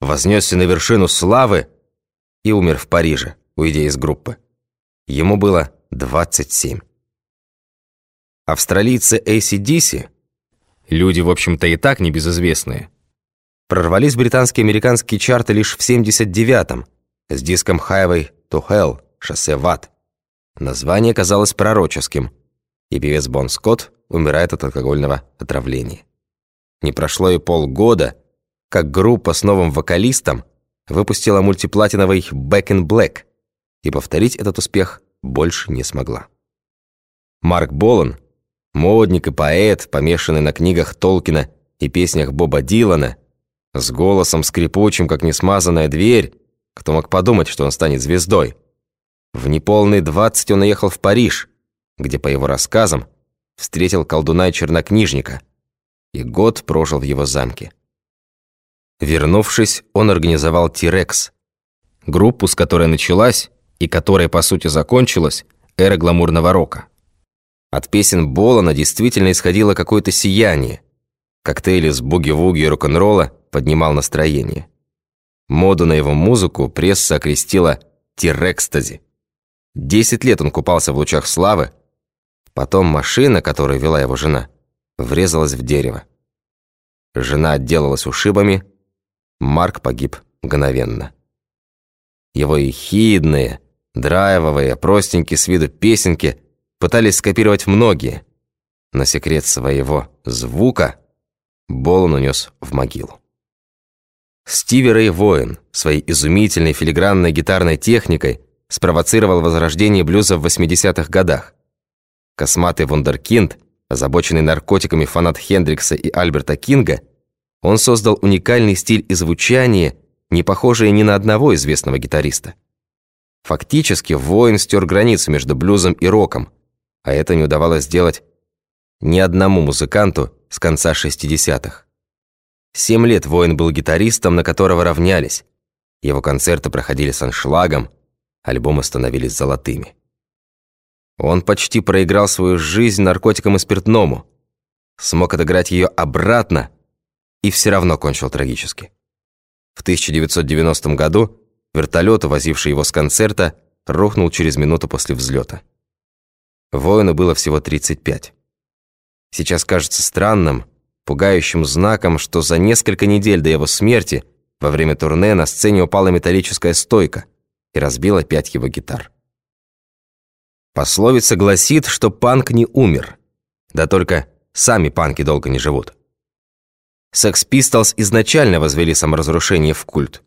вознесся на вершину славы и умер в Париже, уйдя из группы. Ему было 27. Австралийцы ACDC, люди, в общем-то, и так небезызвестные, прорвались британские и американские чарты лишь в 79-м с диском Highway to Hell, шоссе в ад. Название казалось пророческим, и певец Бон Скотт умирает от алкогольного отравления. Не прошло и полгода, как группа с новым вокалистом выпустила мультиплатиновый «Back in Black», и повторить этот успех больше не смогла. Марк Болан, модник и поэт, помешанный на книгах Толкина и песнях Боба Дилана, с голосом скрипучим, как несмазанная дверь, кто мог подумать, что он станет звездой. В неполные двадцать он уехал в Париж, где, по его рассказам, встретил колдуна и чернокнижника, и год прожил в его замке. Вернувшись, он организовал «Тирекс», группу, с которой началась и которая, по сути, закончилась эра гламурного рока. От песен Болана действительно исходило какое-то сияние. Коктейль из буги-вуги и рок-н-ролла поднимал настроение. Моду на его музыку пресса окрестила «Тирекстази». Десять лет он купался в лучах славы, потом машина, которую вела его жена, врезалась в дерево. Жена отделалась ушибами, Марк погиб мгновенно. Его ехидные, драйвовые, простенькие с виду песенки пытались скопировать многие, но секрет своего звука Болон унес в могилу. Стиви Рэй Воин своей изумительной филигранной гитарной техникой спровоцировал возрождение блюза в 80-х годах. Косматый вундеркинд, озабоченный наркотиками фанат Хендрикса и Альберта Кинга, он создал уникальный стиль и звучание, не похожие ни на одного известного гитариста. Фактически воин стер границу между блюзом и роком, а это не удавалось сделать ни одному музыканту с конца 60-х. Семь лет воин был гитаристом, на которого равнялись. Его концерты проходили с аншлагом, альбомы становились золотыми. Он почти проиграл свою жизнь наркотикам и спиртному, смог отыграть ее обратно и все равно кончил трагически. В 1990 году Вертолет, возивший его с концерта, рухнул через минуту после взлета. Воину было всего 35. Сейчас кажется странным, пугающим знаком, что за несколько недель до его смерти во время турне на сцене упала металлическая стойка и разбила пять его гитар. Пословица гласит, что панк не умер. Да только сами панки долго не живут. Секс Pistols изначально возвели саморазрушение в культ.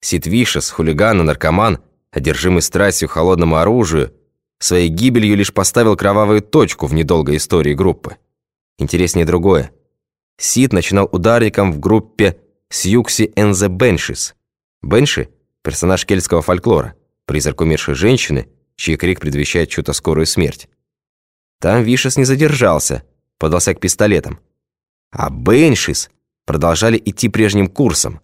Сид Вишес, хулиган и наркоман, одержимый страстью холодному оружию, своей гибелью лишь поставил кровавую точку в недолгой истории группы. Интереснее другое. Сид начинал ударником в группе Сьюкси and the Banshees. Бенши – персонаж кельтского фольклора, призрак умершей женщины, чей крик предвещает чью-то скорую смерть. Там Вишес не задержался, подался к пистолетам. А Беншис продолжали идти прежним курсом,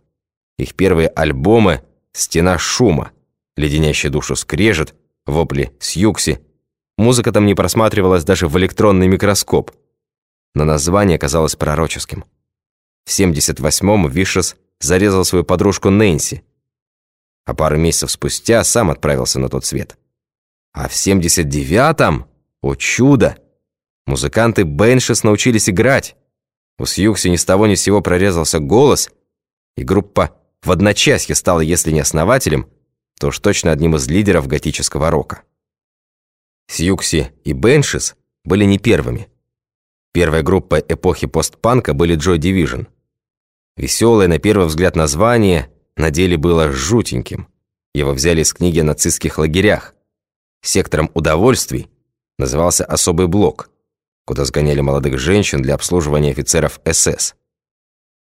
их первые альбомы «Стена шума», «Леденящая душу скрежет», «Вопли Сьюкси». Музыка там не просматривалась даже в электронный микроскоп. Но название казалось пророческим. В 78-м Вишес зарезал свою подружку Нэнси, а пару месяцев спустя сам отправился на тот свет. А в 79-м, о чудо, музыканты Беншес научились играть. У Сьюкси ни с того ни с сего прорезался голос, и группа в одночасье стал, если не основателем, то уж точно одним из лидеров готического рока. Сьюкси и Беншис были не первыми. Первой группой эпохи постпанка были Joy Division. Веселое на первый взгляд название на деле было жутеньким. Его взяли из книги о нацистских лагерях. Сектором удовольствий назывался особый блок, куда сгоняли молодых женщин для обслуживания офицеров СС.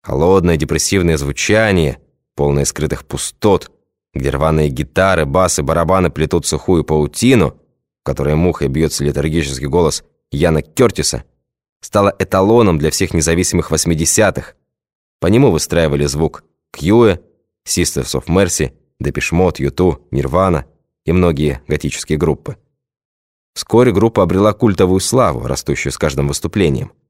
Холодное депрессивное звучание – полные скрытых пустот, где рваные гитары, басы, барабаны плетут сухую паутину, в которой мухой бьется литургический голос Яна Кертиса, стало эталоном для всех независимых 80-х. По нему выстраивали звук Кьюэ, Sisters of Mercy, Mode, U2, Nirvana и многие готические группы. Вскоре группа обрела культовую славу, растущую с каждым выступлением –